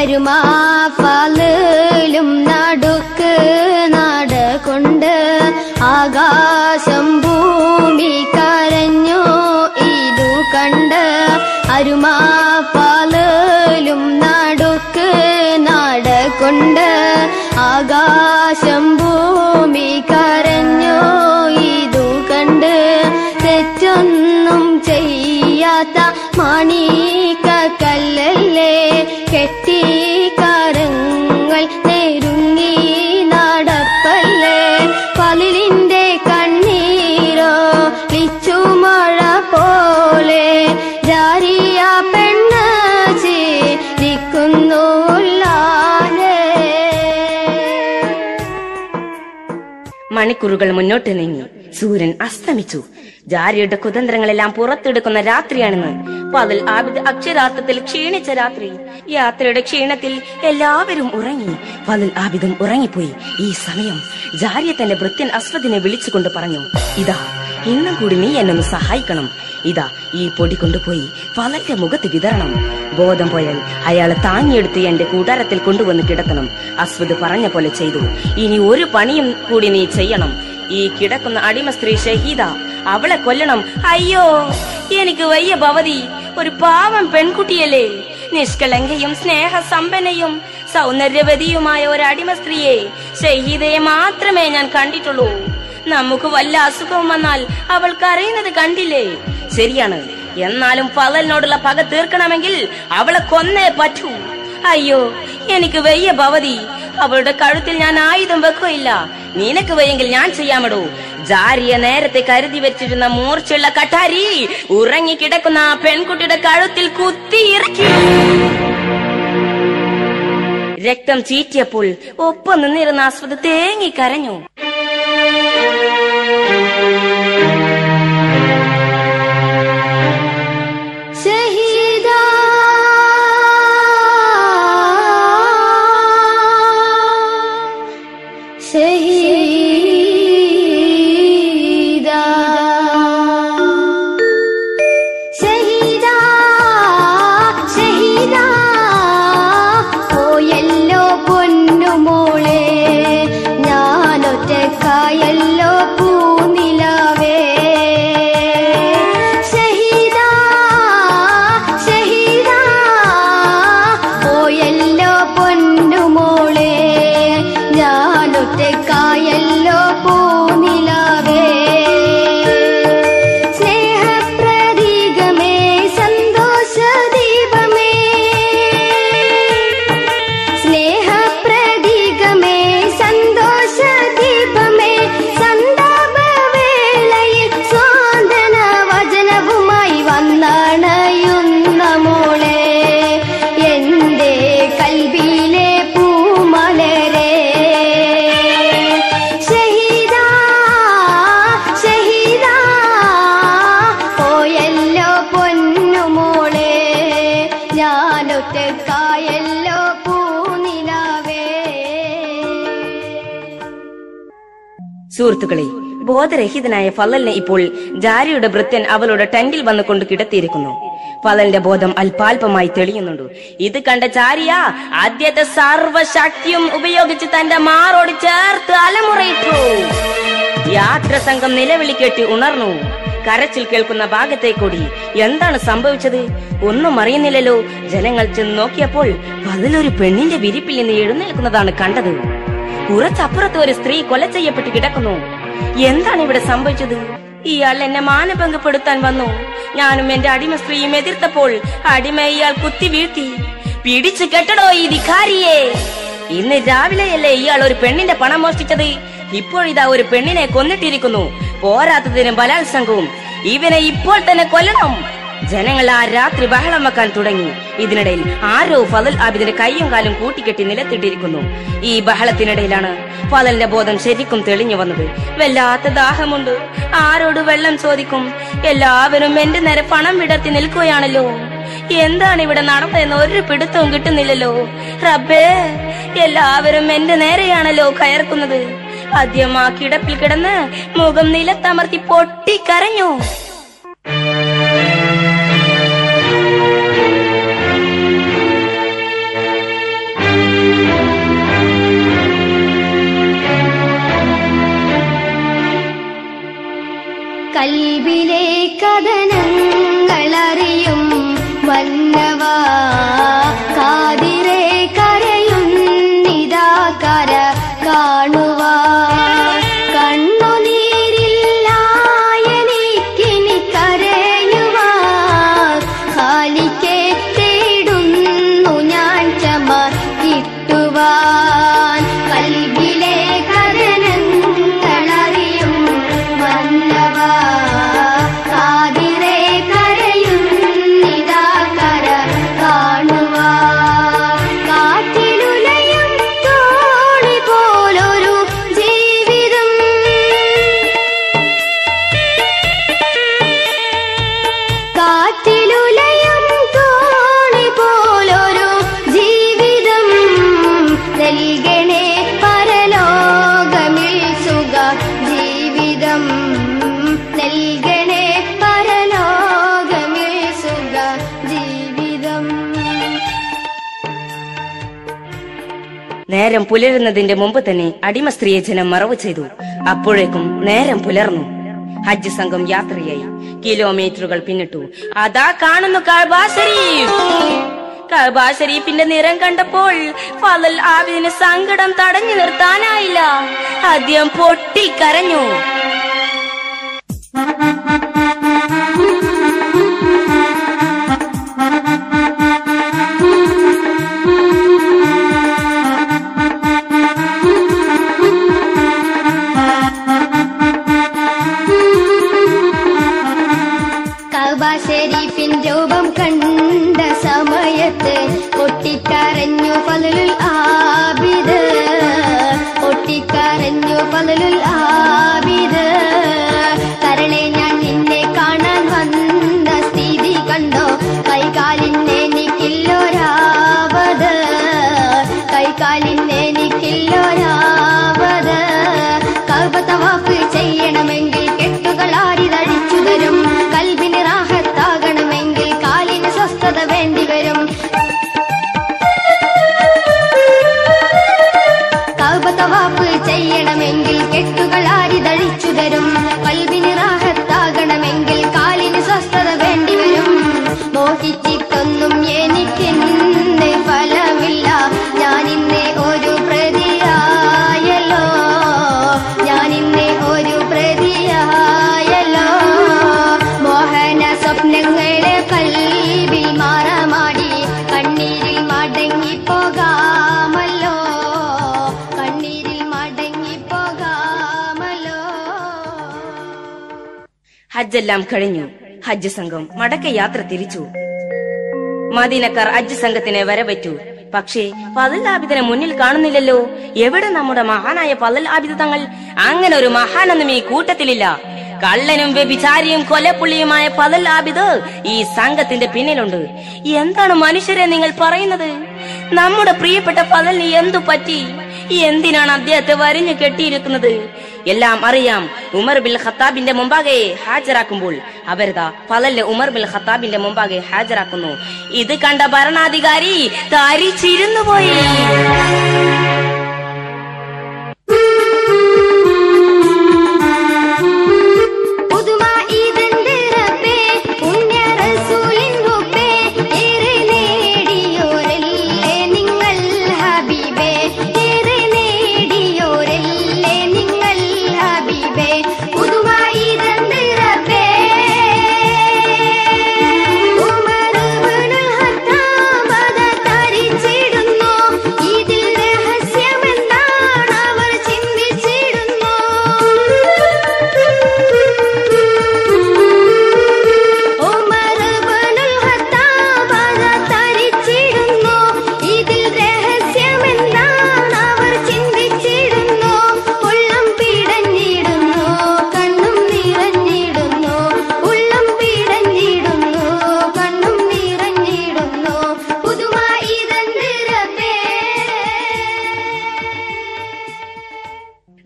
வருமா பல മണിക്കൂറുകൾ മുന്നോട്ട് നീങ്ങി. സൂര്യൻ അസ്തമിച്ചു. ജാരിയുടെ കുതന്ത്രങ്ങളെല്ലാം പുറത്തെടുക്കുന്ന രാത്രിയാണെന്ന്. പകൽ ആബിദ് അക്ഷരാർത്ഥത്തിൽ ക്ഷീണിച്ച രാത്രി. യാത്രയുടെ ക്ഷീണത്തിൽ എല്ലാവരും ഉറങ്ങി. പകൽ ആബിദും ഉറങ്ങിപ്പോയി. ഈ സമയം ജാരിയ തന്റെ വൃത്യൻ അസ്വദിനെ വിളിച്ചുകൊണ്ട് പറഞ്ഞു ഇതാ ഇന്നും കൂടി നീ എന്നൊന്ന് സഹായിക്കണം. ഇതാ ഈ പൊടി കൊണ്ടുപോയി പലന്റെ മുഖത്ത് വിതരണം. ബോധം പോയാൽ അയാളെ താങ്ങിയെടുത്ത് എന്റെ കൂടാരത്തിൽ കൊണ്ടുവന്ന് കിടത്തണം അസ്വദ് പറഞ്ഞ പോലെ ചെയ്തു. ഇനി ഒരു പണിയും കൂടി നീ ചെയ്യണം. ഈ കിടക്കുന്ന അടിമ സ്ത്രീ ഷഹീദ അവളെ കൊല്ലണം. അയ്യോ എനിക്ക് വയ്യ ഭവതി. ഒരു പാവം പെൺകുട്ടിയല്ലേ. നിഷ്കളങ്കയും സ്നേഹ സമ്പന്നയും സൗന്ദര്യവതിയുമായ ഒരു അടിമ സ്ത്രീയെ ഷഹീദയെ മാത്രമേ ഞാൻ കണ്ടിട്ടുള്ളൂ. നമുക്ക് വല്ല അസുഖവും വന്നാൽ അവൾ കരയുന്നത് കണ്ടില്ലേ? ശരിയാണ്. എന്നാലും പകലിനോടുള്ള പക തീർക്കണമെങ്കിൽ അവളെ കൊന്നേ പറ്റൂ. അയ്യോ എനിക്ക് വെയ്യ ഭവതി. അവളുടെ കഴുത്തിൽ ഞാൻ ആയുധം വെക്കുകയില്ല. നിനക്ക് വയ്യെങ്കിൽ ഞാൻ ചെയ്യാമടോ. ജാരിയ നേരത്തെ കരുതി വെച്ചിരുന്ന മൂർച്ചയുള്ള കട്ടാരി ഉറങ്ങിക്കിടക്കുന്ന ആ പെൺകുട്ടിയുടെ കഴുത്തിൽ കുത്തി ഇറക്കി. രക്തം ചീറ്റിയപ്പോൾ ഒപ്പം നിന്നിരുന്ന ആസ്വദ തേങ്ങി കരഞ്ഞു. ബോധരഹിതനായ ഫലലിനെ ഇപ്പോൾ ജാരിയുടെ ഭൃത്യൻ അവളുടെ ടെന്റിൽ വന്നുകൊണ്ട് കിടത്തിയിരിക്കുന്നു. ഫലലിന്റെ ബോധം അല്പാൽപമായി തെളിയുന്നുണ്ട്. ഇത് കണ്ട ചാരിയ ആദ്യത്തെ സർവശക്തിയും ഉപയോഗിച്ച് തന്റെ മാറോട് ചേർത്ത് അലമുറയിട്ടു. യാത്ര സംഘം നിലവിളി കെട്ടി ഉണർന്നു. കരച്ചിൽ കേൾക്കുന്ന ഭാഗത്തെ കൂടി എന്താണ് സംഭവിച്ചത്? ഒന്നും അറിയുന്നില്ലല്ലോ. ജനങ്ങൾ ചെന്ന് നോക്കിയപ്പോൾ അതിലൊരു പെണ്ണിന്റെ വിരിപ്പിൽ നിന്ന് എഴുന്നേൽക്കുന്നതാണ് കണ്ടത്. കുറച്ചപ്പുറത്ത് ഒരു സ്ത്രീ കൊല ചെയ്യപ്പെട്ട് കിടക്കുന്നു. എന്താണ് ഇവിടെ സംഭവിച്ചത്? ഇയാൾ എന്നെ മാനഭംഗപ്പെടുത്താൻ വന്നു. ഞാനും എന്റെ അടിമ സ്ത്രീയും എതിർത്തപ്പോൾ അടിമ ഇയാൾ കുത്തി വീഴ്ത്തി. പിടിച്ചു കെട്ടടോ ഈ ധിഖാരിയെ ഇന്ന് രാവിലെയല്ലേ ഇയാൾ ഒരു പെണ്ണിന്റെ പണം മോഷ്ടിച്ചത്? ഇപ്പോഴിതാ ഒരു പെണ്ണിനെ കൊന്നിട്ടിരിക്കുന്നു. പോരാത്തതിന് ബലാത്സംഗവും. ഇവനെ ഇപ്പോൾ തന്നെ കൊല്ലണം. ജനങ്ങൾ ആ രാത്രി ബഹളം വെക്കാൻ തുടങ്ങി. ഇതിനിടയിൽ ആരോ ഫതൽ ആബിദിന്റെ കൈയും കാലും കൂട്ടിക്കെട്ടി നിലത്തിട്ടിരിക്കുന്നു. ഈ ബഹളത്തിനിടയിലാണ് ഫതലിന്റെ ബോധം ശരിക്കും തെളിഞ്ഞു വന്നത്. വല്ലാത്ത ദാഹമുണ്ട്. ആരോട് വെള്ളം ചോദിക്കും? എല്ലാവരും എന്റെ നേരെ പണം വിടർത്തി നിൽക്കുകയാണല്ലോ. എന്താണ് ഇവിടെ നടന്നതെന്ന് ഒരു പിടുത്തവും കിട്ടുന്നില്ലല്ലോ. റബ്ബേ എല്ലാവരും എന്റെ നേരെയാണല്ലോ കയർക്കുന്നത്. ആദ്യം ആ കിടപ്പിൽ കിടന്ന് മുഖം നിലത്തമർത്തി പൊട്ടിക്കരഞ്ഞു. കൽവിലെ കഥനങ്ങളറിയും വന്നവാ നേരം പുലരുന്നതിന്റെ മുമ്പ് തന്നെ അടിമ സ്ത്രീയെ ജനം മറവ് ചെയ്തു. അപ്പോഴേക്കും നേരം പുലർന്നു. ഹജ്ജ് സംഘം യാത്രയായി. കിലോമീറ്ററുകൾ പിന്നിട്ടു. അതാ കാണുന്നു കഅബ ശരീഫ് നിറം കണ്ടപ്പോൾ ഫലൽ ആബിദിന് സങ്കടം തടഞ്ഞു നിർത്താനായില്ല. ആദ്യം പൊട്ടിക്കരഞ്ഞു. കഅബ ഹജ്ജെല്ലാം കഴിഞ്ഞു. ഹജ്ജ് സംഘം മടക്ക യാത്ര തിരിച്ചു. മദീനക്കാർ ഹജ്ജ് സംഘത്തിനെ വരവറ്റു. പക്ഷേ പതൽ ആബിദിനെ മുന്നിൽ കാണുന്നില്ലല്ലോ. എവിടെ നമ്മുടെ മഹാനായ പതൽ ആബിദ് തങ്ങൾ? അങ്ങനെ ഒരു മഹാനൊന്നും ഈ കൂട്ടത്തിലില്ല. കള്ളനും വ്യഭിചാരിയും കൊലപ്പുള്ളിയുമായ പതൽ ആബിദ് ഈ സംഘത്തിന്റെ പിന്നിലുണ്ട്. എന്താണ് മനുഷ്യരെ നിങ്ങൾ പറയുന്നത്? നമ്മുടെ പ്രിയപ്പെട്ട പതലിന് എന്തു പറ്റി? എന്തിനാണ് അദ്ദേഹത്തെ വരിഞ്ഞു കെട്ടിയിരിക്കുന്നത്? എല്ലാം അറിയാം. ഉമർ ബിൽ ഖത്താബിന്റെ മുമ്പാകെ ഹാജരാക്കുമ്പോൾ അവരതാ പലല്ല ഉമർ ബിൽ ഖത്താബിന്റെ മുമ്പാകെ ഹാജരാക്കുന്നു. ഇത് കണ്ട ഭരണാധികാരി തരിച്ചിരുന്നു പോയി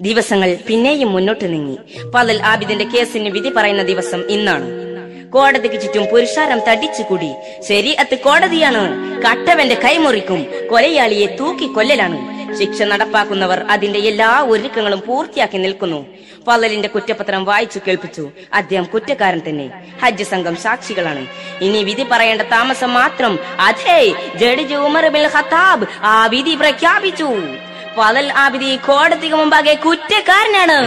ദിവസങ്ങൾ പിന്നെയും മുന്നോട്ട് നീങ്ങി. പതൽ ആബിദിന്റെ കേസിന് വിധി പറയുന്ന ദിവസം ഇന്നാണ്. കോടതിക്ക് ചുറ്റും പുരുഷാരം തടിച്ചുകൂടി ശരീഅത്ത് കോടതിയാണ്. കട്ടവന്റെ കൈമുറിക്കും കൊലയാളിയെ തൂക്കി കൊല്ലലാണ്. ശിക്ഷ നടപ്പാക്കുന്നവർ അതിന്റെ എല്ലാ ഒരുക്കങ്ങളും പൂർത്തിയാക്കി നിൽക്കുന്നു. പലലിന്റെ കുറ്റപത്രം വായിച്ചു കേൾപ്പിച്ചു. അദ്ദേഹം കുറ്റക്കാരൻ തന്നെ. ഹജ്ജ് സംഘം സാക്ഷികളാണ്. ഇനി വിധി പറയേണ്ട താമസം മാത്രം. അതെ ജഡ്ജി ഉമർ ബിൻ ഖത്താബ് ആ വിധി പ്രഖ്യാപിച്ചു. പതൽ ആബിദി കോടതിക്ക് മുമ്പാകെ കുറ്റക്കാരനാണ്.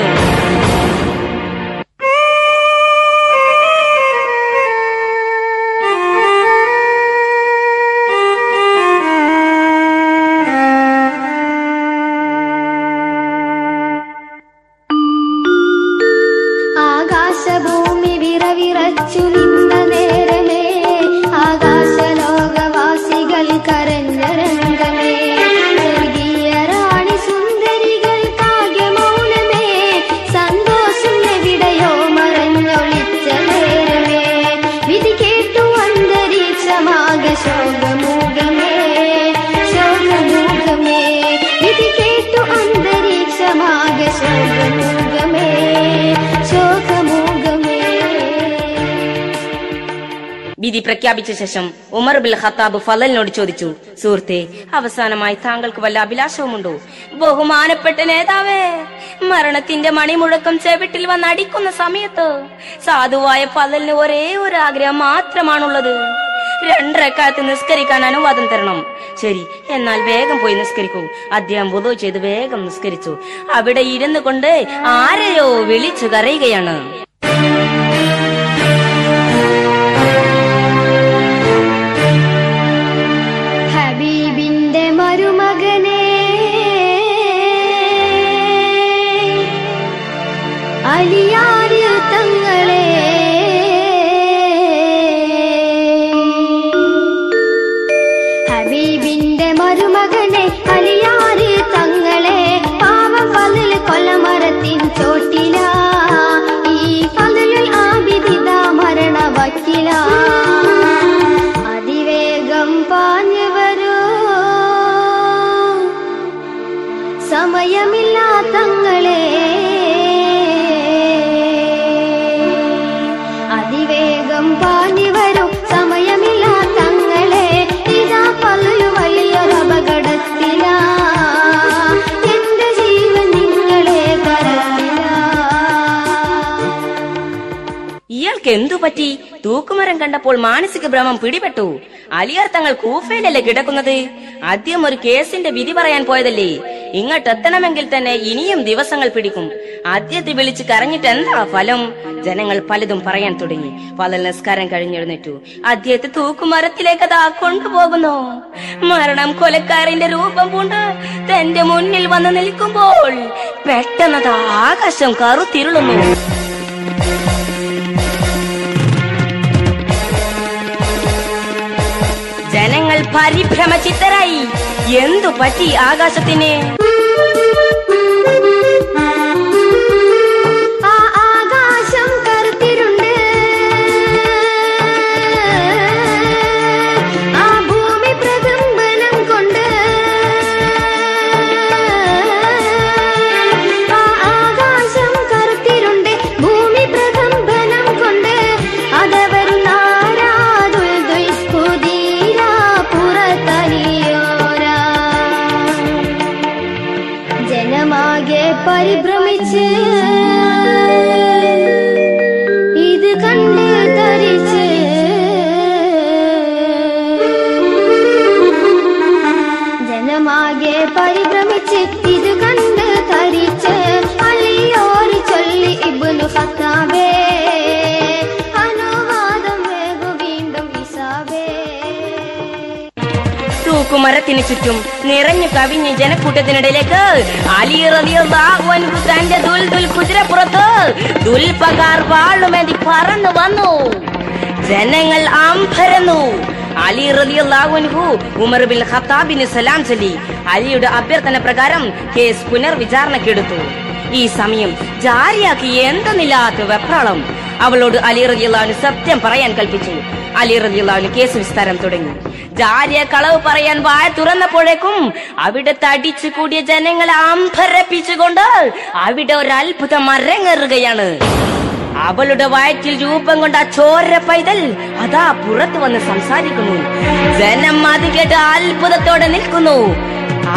പ്രഖ്യാപിച്ച ശേഷം ഉമർ ബിൽ ഖത്താബ് ഫലലിനോട് ചോദിച്ചു സുഹൃത്തെ അവസാനമായി താങ്കൾക്ക് വല്ല അഭിലാഷവുമുണ്ടോ? ബഹുമാനപ്പെട്ട നേതാവേ മരണത്തിന്റെ മണിമുഴക്കം ചെവിട്ടിൽ വന്ന് അടിക്കുന്ന സമയത്ത് സാധുവായ ഫലലിന് ഒരേ ഒരു ആഗ്രഹം മാത്രമാണുള്ളത്. രണ്ടരക്കാലത്ത് നിസ്കരിക്കാൻ അനുവാദം തരണം. ശരി എന്നാൽ വേഗം പോയി നിസ്കരിക്കൂ. അദ്ദേഹം വുദു ചെയ്ത് വേഗം നിസ്കരിച്ചു. അവിടെ ഇരുന്നു കൊണ്ട് ആരെയോ വിളിച്ചു കരയുകയാണ്. ഇയാൾക്ക് എന്തു പറ്റി? തൂക്കുമരം കണ്ടപ്പോൾ മാനസിക ഭ്രമം പിടിപെട്ടു. അലിയാർ തങ്ങൾ കൂഫയിലല്ലേ കിടക്കുന്നത്? ആദ്യം ഒരു കേസിന്റെ വിധി പറയാൻ പോയതല്ലേ? ഇങ്ങോട്ട് എത്തണമെങ്കിൽ തന്നെ ഇനിയും ദിവസങ്ങൾ പിടിക്കും. ആദ്യത്തെ വിളിച്ച് കരഞ്ഞിട്ട് എന്താ ഫലം? ജനങ്ങൾ പലതും പറയാൻ തുടങ്ങി. പല നിസ്കാരം കഴിഞ്ഞെഴുന്നേറ്റു അദ്ദേഹത്തെ തൂക്കുമരത്തിലേക്ക് അതാ കൊണ്ടുപോകുന്നു. മരണം കൊലക്കാരന്റെ രൂപം പൂണ്ട് തന്റെ മുന്നിൽ വന്ന് നിൽക്കുമ്പോൾ പെട്ടെന്നതാ ആകാശം കറുത്തിരുളുന്നു. പരിഭ്രമചിത്തരായി. എന്തു പറ്റി ആകാശത്തിന്? തൂക്കുമരത്തിന് ചുറ്റും നിറഞ്ഞു കവിഞ്ഞ് ജനക്കൂട്ടത്തിനിടയിലേക്ക് അലി അൻഹു തന്റെ ദുൽ ദുൽ കുതിരപ്പുറത്ത് ദുൽപകാർ വാളുമേന്തി പറന്നു വന്നു. ജനങ്ങൾ അമ്പരന്നു അലി റളിയല്ലാഹു ഉമർ ബിൻ ഖത്താബിന് സലാം ചൊല്ലി. അലിയുടെ അഭ്യർത്ഥന പ്രകാരം കേസ് പുനർവിചാരണക്കെടുത്തു. ഈ സമയം ജാരിയാക്കി എന്തെന്നില്ലാത്ത വെപ്രാളം. അവളോട് അലി റളിയല്ലാഹു സത്യം പറയാൻ കൽപ്പിച്ചു. അലി റളിയല്ലാഹു കേസ് വിസ്താരം തുടങ്ങി. ജാരിയ കളവ് പറയാൻ വായ തുറന്നപ്പോഴേക്കും അവിടെ തടിച്ചു കൂടിയ ജനങ്ങളെ അമ്പരപ്പിച്ചുകൊണ്ട് അവിടെ ഒരു അത്ഭുതം അരങ്ങേറുകയാണ്. അവളുടെ വയറ്റിൽ രൂപം കൊണ്ട ചോര പൈതൽ അതാ പുറത്തു വന്ന് സംസാരിക്കുന്നു. ജനം അത് കേട്ട് അത്ഭുതത്തോടെ നിൽക്കുന്നു.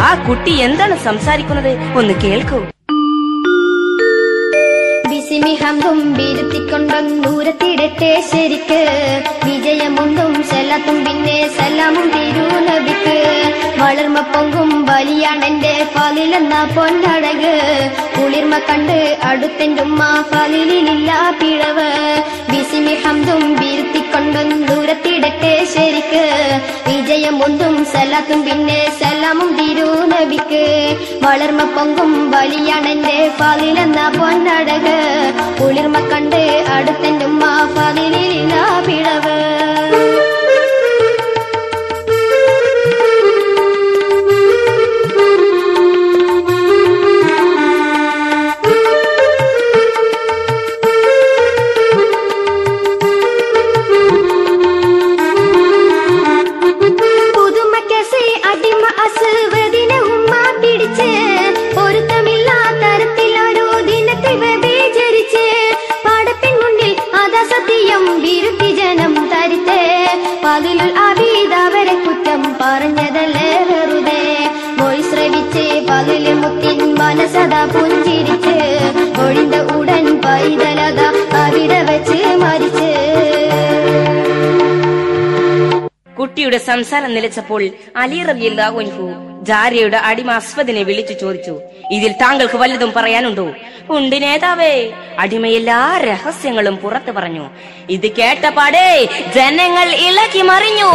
ആ കുട്ടി എന്താണ് സംസാരിക്കുന്നത്? ഒന്ന് കേൾക്കൂ. ബിരുത്തിക്കൊണ്ടും ദൂരത്തിടട്ടെ ശരിക്ക്. വിജയമുണ്ടും സെല്ലത്തും പിന്നെ സലാമും തിരുനബിക്ക്. വളർമ പൊങ്കും വലിയാണെന്റെ പാലിലെന്ന പൊന്നടക്. കുളിർമ കണ്ട് അടുത്തെന്റുമ്മ ഫലിലില്ല പിഴവ്. വിസിമിഹം ദൂരത്തിടട്ടെ ശരിക്ക്. വിജയമുണ്ടും സലാത്തും പിന്നെ സലാമും തിരുനബിക്ക്. വളർമ പൊങ്കും വലിയാണെന്റെ പാലിലെന്ന പൊന്നഴക് കുളിർമ കണ്ട് അടുത്തെന്റുമ്മ ഫലിലില്ല പിഴവ് പകൽ മുത്തിൻ മനസത പുഞ്ചിരിച്ച് ഉടൻ പൈതലത അവിടെ വെച്ച് മരിച്ച്. കുട്ടിയുടെ സംസാരം നിലച്ചപ്പോൾ അലി റളിയല്ലാഹു ജാരിയുടെ അടിമ അസ്വദിനെ വിളിച്ചു ചോദിച്ചു. ഇതിൽ താങ്കൾക്ക് വല്ലതും പറയാനുണ്ടോ? ഉണ്ട് നേതാവേ. അടിമ എല്ലാ രഹസ്യങ്ങളും പുറത്തു പറഞ്ഞു. ഇത് കേട്ടപാടേ ജനങ്ങൾ ഇളക്കി മറിഞ്ഞു.